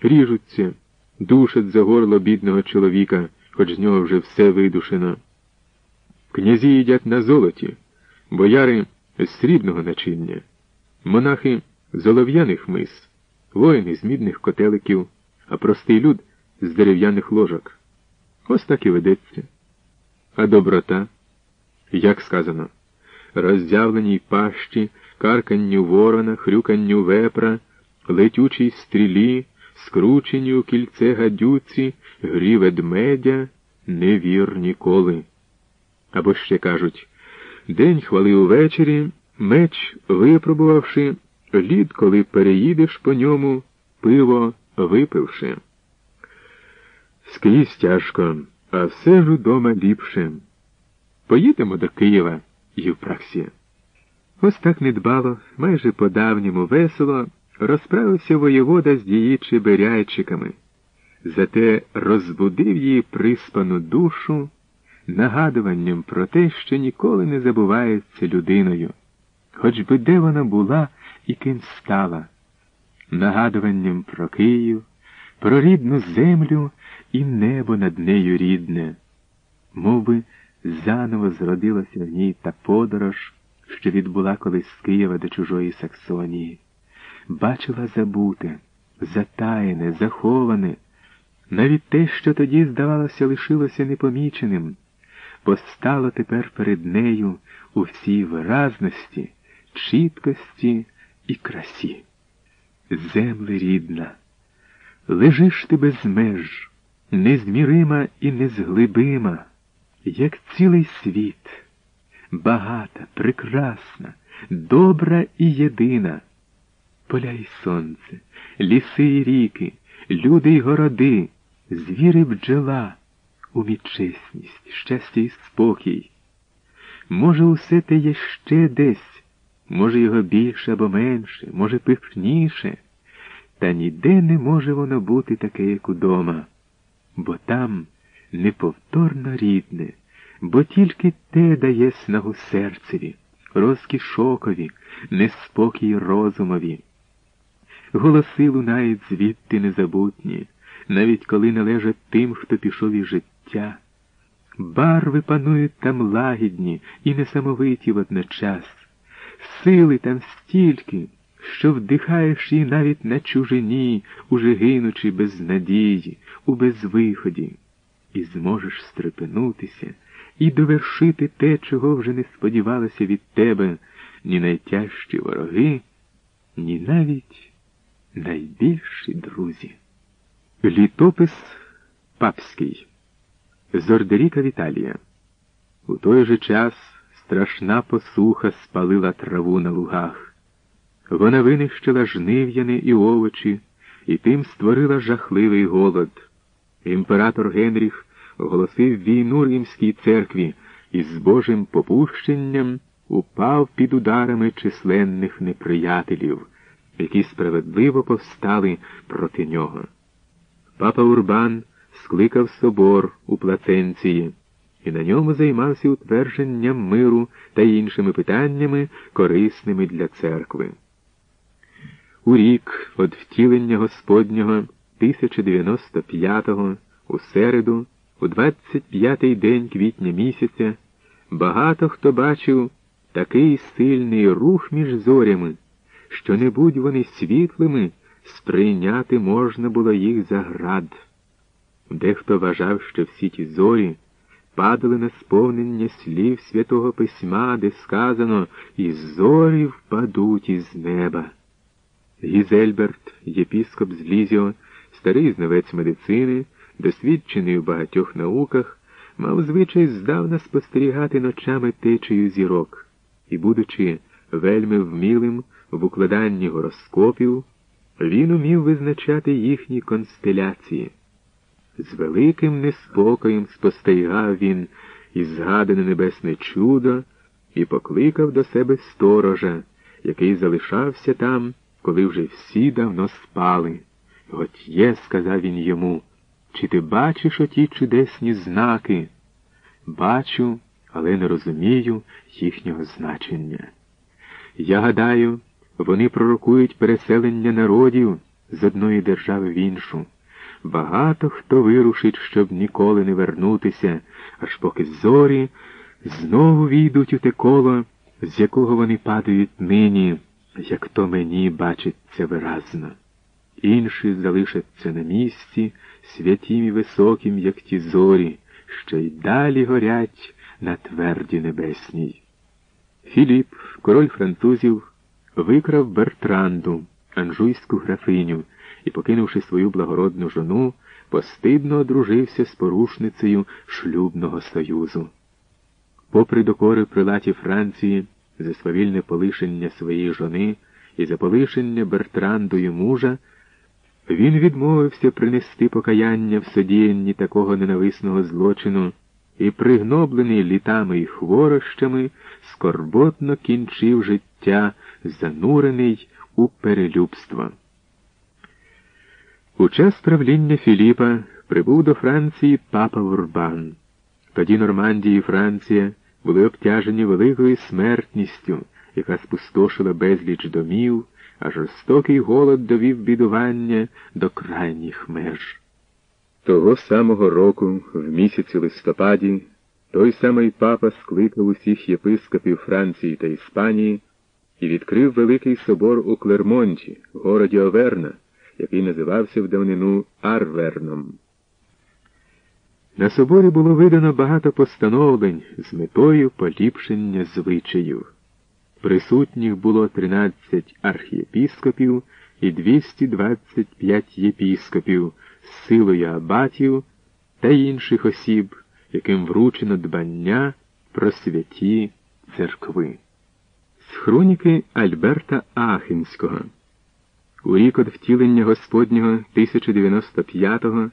ріжуться, душать за горло бідного чоловіка, хоч з нього вже все видушено. Князі їдять на золоті, бояри з срібного начиння, монахи з олов'яних мис, воїни з мідних котеликів, а простий люд з дерев'яних ложок. Ось так і ведеться. А доброта, як сказано, роззявленій пащі, карканню ворона, хрюканню вепра, летючій стрілі, скрученні у кільце гадюці, грі ведмедя, не вір ніколи. Або ще кажуть день хвали увечері, меч, випробувавши, лід, коли переїдеш по ньому, пиво випивши. Скрізь тяжко, а все ж удома ліпше. Поїдемо до Києва, Євпраксія. Ось так недбало, майже по-давньому весело, розправився воєвода з її чеберяйчиками, зате розбудив її приспану душу нагадуванням про те, що ніколи не забувається людиною, хоч би де вона була і ким стала, нагадуванням про Київ, про рідну землю і небо над нею рідне, Мов би, заново зродилася в ній та подорож, що відбула колись з Києва до чужої Саксонії, бачила забуте, затаєне, заховане, навіть те, що тоді, здавалося, лишилося непоміченим, постало тепер перед нею у всій виразності, чіткості і красі. Земле рідна, лежиш ти без меж, незмірима і незглибима, як цілий світ, багата, прекрасна, добра і єдина. Поля й сонце, ліси й ріки, люди й городи, звіри бджола, умічесність, щастя й спокій. Може, усе те є ще десь, може, його більше або менше, може, пишніше, та ніде не може воно бути таке, як удома, бо там неповторно рідне, бо тільки те дає снагу серцеві, розкішокові, неспокій розумові. Голоси лунають звідти незабутні, навіть коли належать тим, хто пішов із життя. Барви панують там лагідні і несамовиті водночас, сили там стільки, що вдихаєш її навіть на чужині, уже гинучи без надії, у безвиході, і зможеш стрепенутися і довершити те, чого вже не сподівалося від тебе ні найтяжчі вороги, ні навіть найбільші друзі. Літопис папський з Ордеріка Віталія. У той же час страшна посуха спалила траву на лугах. Вона винищила жнив'яни і овочі, і тим створила жахливий голод. Імператор Генріх оголосив війну римській церкві і з Божим попущенням упав під ударами численних неприятелів, які справедливо повстали проти нього. Папа Урбан скликав собор у Плаценції і на ньому займався утвердженням миру та іншими питаннями, корисними для церкви. У рік від втілення Господнього 1095-го, у середу, у 25-й день квітня місяця, багато хто бачив такий сильний рух між зорями, що не будь вони світлими, сприйняти можна було їх за град. Дехто вважав, що всі ті зорі падали на сповнення слів святого письма, де сказано і зорі впадуть із неба. Гізельберт, єпіскоп з Лізіо, старий знавець медицини, досвідчений у багатьох науках, мав звичай здавна спостерігати ночами течею зірок і, будучи вельми вмілим в укладанні гороскопів, він умів визначати їхні констеляції. З великим неспокоєм спостерігав він і згадане небесне чудо і покликав до себе сторожа, який залишався там, коли вже всі давно спали. От є, сказав він йому, чи ти бачиш оті чудесні знаки? Бачу, але не розумію їхнього значення. Я гадаю, вони пророкують переселення народів з одної держави в іншу. Багато хто вирушить, щоб ніколи не вернутися, аж поки зорі знову війдуть у те коло, з якого вони падають нині, як то мені бачиться виразно. Інші залишаться на місці, святім і високим, як ті зорі, що й далі горять на тверді небесній. Філіп, король французів, викрав Бертранду, анжуйську графиню, і, покинувши свою благородну жону, постидно одружився з порушницею шлюбного союзу. Попри докори прилаті Франції, за свавільне полишення своєї жони і за полишення Бертрандою мужа, він відмовився принести покаяння в содіянні такого ненависного злочину і, пригноблений літами і хворощами, скорботно кінчив життя, занурений у перелюбство. У час правління Філіпа прибув до Франції папа Урбан. Тоді Нормандія і Франція були обтяжені великою смертністю, яка спустошила безліч домів, а жорстокий голод довів бідування до крайніх меж. Того самого року, в місяці листопаді, той самий папа скликав усіх єпископів Франції та Іспанії і відкрив великий собор у Клермонті, городі Оверна, який називався в давнину Арверном. На соборі було видано багато постановлень з метою поліпшення звичаїв. Присутніх було 13 архієпіскопів і 225 єпіскопів з силою абатів та інших осіб, яким вручено дбання про святі церкви. Хроніки Альберта Ахінського у рік от втілення Господнього 1095-го